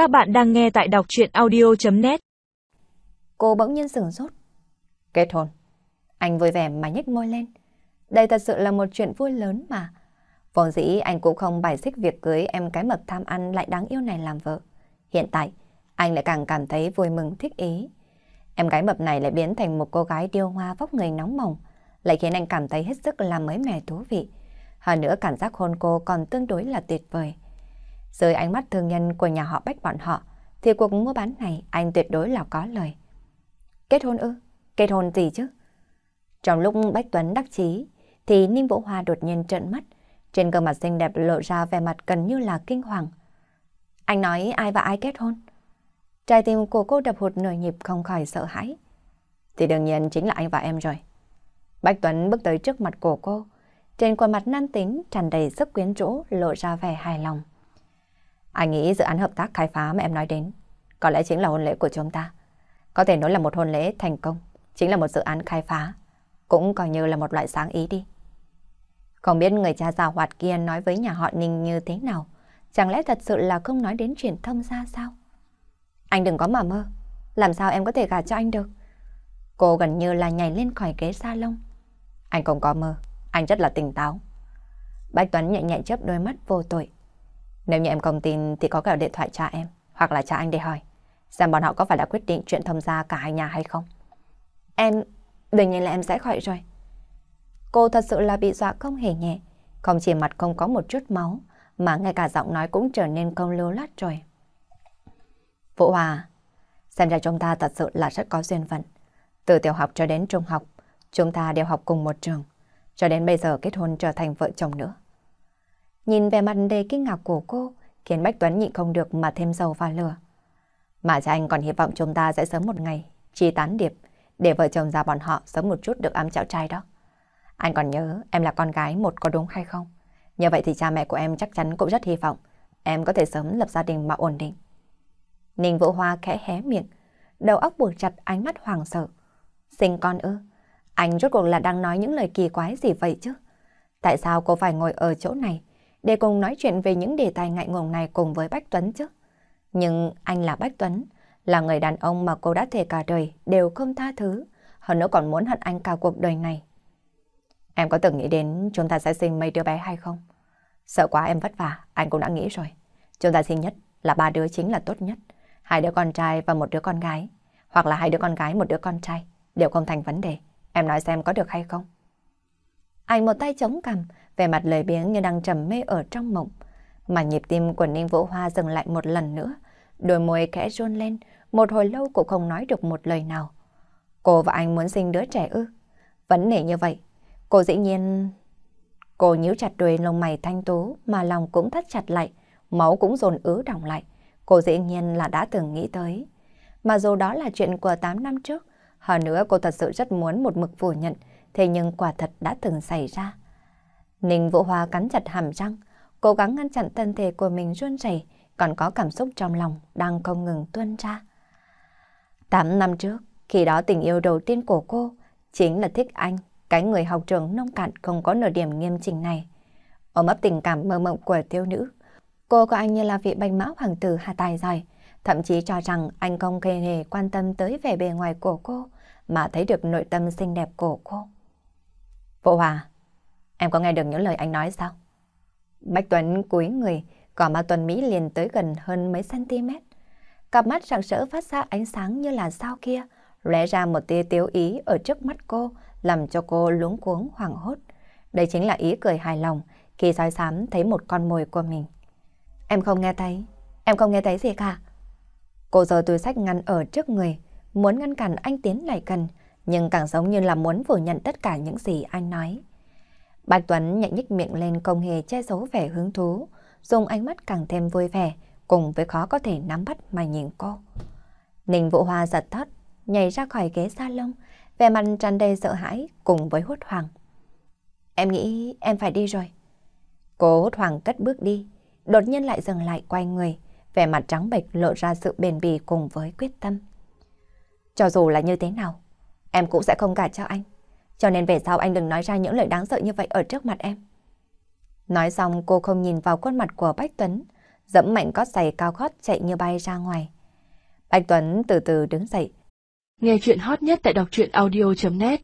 Các bạn đang nghe tại đọc chuyện audio.net Cô bỗng nhiên sửng sốt. Kết hôn. Anh vui vẻ mà nhếch môi lên. Đây thật sự là một chuyện vui lớn mà. Vốn dĩ anh cũng không bài xích việc cưới em cái mập tham ăn lại đáng yêu này làm vợ. Hiện tại, anh lại càng cảm thấy vui mừng thích ý. Em gái mập này lại biến thành một cô gái điêu hoa vóc người nóng mỏng, lại khiến anh cảm thấy hết sức là mới mẻ thú vị. Hơn nữa cảm giác hôn cô còn tương đối là tuyệt vời. Dưới ánh mắt thương nhân của nhà họ Bách bọn họ, thì cuộc mua bán này anh tuyệt đối là có lời. Kết hôn ư? Kết hôn gì chứ? Trong lúc Bách Tuấn đắc chí, thì Ninh Vũ Hoa đột nhiên trợn mắt. Trên gương mặt xinh đẹp lộ ra vẻ mặt gần như là kinh hoàng. Anh nói ai và ai kết hôn? Trái tim của cô đập hụt nửa nhịp không khỏi sợ hãi. Thì đương nhiên chính là anh và em rồi. Bách Tuấn bước tới trước mặt của cô. Trên khuôn mặt nam tính tràn đầy sức quyến rũ lộ ra vẻ hài lòng. Anh nghĩ dự án hợp tác khai phá mà em nói đến có lẽ chính là hôn lễ của chúng ta. Có thể nói là một hôn lễ thành công, chính là một dự án khai phá, cũng coi như là một loại sáng ý đi. Không biết người cha già hoạt kia nói với nhà họ Ninh như thế nào, chẳng lẽ thật sự là không nói đến truyền thông ra sao? Anh đừng có mà mơ, làm sao em có thể gả cho anh được? Cô gần như là nhảy lên khỏi ghế salon. Anh không có mơ, anh rất là tỉnh táo. Bạch Tuấn nhẹ nhẹ chớp đôi mắt vô tội. Nếu như em không tin thì có cả điện thoại cha em, hoặc là cha anh để hỏi, xem bọn họ có phải đã quyết định chuyện thông gia cả hai nhà hay không. Em, đừng nhiên là em sẽ khỏi rồi. Cô thật sự là bị dọa không hề nhẹ, không chỉ mặt không có một chút máu, mà ngay cả giọng nói cũng trở nên không lưu lát rồi. Vũ Hòa, xem ra chúng ta thật sự là rất có duyên phận. Từ tiểu học cho đến trung học, chúng ta đều học cùng một trường, cho đến bây giờ kết hôn trở thành vợ chồng nữa. Nhìn về mặt đầy kinh ngạc của cô, khiến Bách Tuấn nhịn không được mà thêm dầu vào lửa. Mà cha anh còn hy vọng chúng ta sẽ sớm một ngày, chi tán điệp, để vợ chồng già bọn họ sớm một chút được ấm chảo trai đó. Anh còn nhớ em là con gái một có đúng hay không? Như vậy thì cha mẹ của em chắc chắn cũng rất hy vọng em có thể sớm lập gia đình mà ổn định. Ninh Vũ Hoa khẽ hé miệng, đầu óc buộc chặt ánh mắt hoàng sợ. Sinh con ư? Anh rốt cuộc là đang nói những lời kỳ quái gì vậy chứ? Tại sao cô phải ngồi ở chỗ này để cùng nói chuyện về những đề tài ngại ngùng này cùng với Bách Tuấn chứ? Nhưng anh là Bách Tuấn, là người đàn ông mà cô đã thề cả đời đều không tha thứ, hơn nữa còn muốn hận anh cả cuộc đời này. Em có từng nghĩ đến chúng ta sẽ sinh mấy đứa bé hay không? Sợ quá em vất vả, anh cũng đã nghĩ rồi. Chúng ta sinh nhất là ba đứa chính là tốt nhất. Hai đứa con trai và một đứa con gái. Hoặc là hai đứa con gái, một đứa con trai. Đều không thành vấn đề. Em nói xem có được hay không? Anh một tay chống cằm, vẻ mặt lời biếng như đang trầm mê ở trong mộng. Mà nhịp tim của Ninh Vũ Hoa dừng lại một lần nữa. Đôi môi khẽ run lên, một hồi lâu cũng không nói được một lời nào. Cô và anh muốn sinh đứa trẻ ư? Vấn đề như vậy, cô dĩ nhiên... Cô nhíu chặt đuôi lông mày thanh tú mà lòng cũng thắt chặt lại, máu cũng dồn ứ đọng lại. Cô dĩ nhiên là đã từng nghĩ tới. Mà dù đó là chuyện của 8 năm trước, hơn nữa cô thật sự rất muốn một mực phủ nhận, thế nhưng quả thật đã từng xảy ra. Ninh Vũ Hoa cắn chặt hàm răng, cố gắng ngăn chặn thân thể của mình run rẩy, còn có cảm xúc trong lòng đang không ngừng tuôn ra. Tám năm trước, khi đó tình yêu đầu tiên của cô chính là thích anh, cái người học trường nông cạn không có nửa điểm nghiêm chỉnh này. Ôm ấp tình cảm mơ mộng của tiêu nữ, cô coi anh như là vị bạch mã hoàng tử hà tài giỏi, thậm chí cho rằng anh không hề quan tâm tới vẻ bề ngoài của cô, mà thấy được nội tâm xinh đẹp của cô. Vũ Hòa, em có nghe được những lời anh nói sao? Bách Tuấn cúi người, cỏ ma tuần Mỹ liền tới gần hơn mấy cm. Cặp mắt rạng rỡ phát ra ánh sáng như là sao kia, lóe ra một tia tiếu ý ở trước mắt cô, làm cho cô luống cuống hoảng hốt. Đây chính là ý cười hài lòng khi soi sám thấy một con mồi của mình. Em không nghe thấy, em không nghe thấy gì cả. Cô giờ túi sách ngăn ở trước người, muốn ngăn cản anh tiến lại gần, nhưng càng giống như là muốn phủ nhận tất cả những gì anh nói. Bạch Tuấn nhẹ nhích miệng lên không hề che giấu vẻ hứng thú, dùng ánh mắt càng thêm vui vẻ, cùng với khó có thể nắm bắt mà nhìn cô. Ninh Vũ Hoa giật thót, nhảy ra khỏi ghế salon, vẻ mặt tràn đầy sợ hãi cùng với hốt hoảng. Em nghĩ em phải đi rồi. Cô hốt hoảng cất bước đi, đột nhiên lại dừng lại quay người, vẻ mặt trắng bệch lộ ra sự bền bỉ cùng với quyết tâm. Cho dù là như thế nào, em cũng sẽ không gả cho anh. Cho nên về sau anh đừng nói ra những lời đáng sợ như vậy ở trước mặt em. Nói xong cô không nhìn vào khuôn mặt của Bách Tuấn, dẫm mạnh gót giày cao gót chạy như bay ra ngoài. Bách Tuấn từ từ đứng dậy. Nghe chuyện hot nhất tại đọc truyện audio.net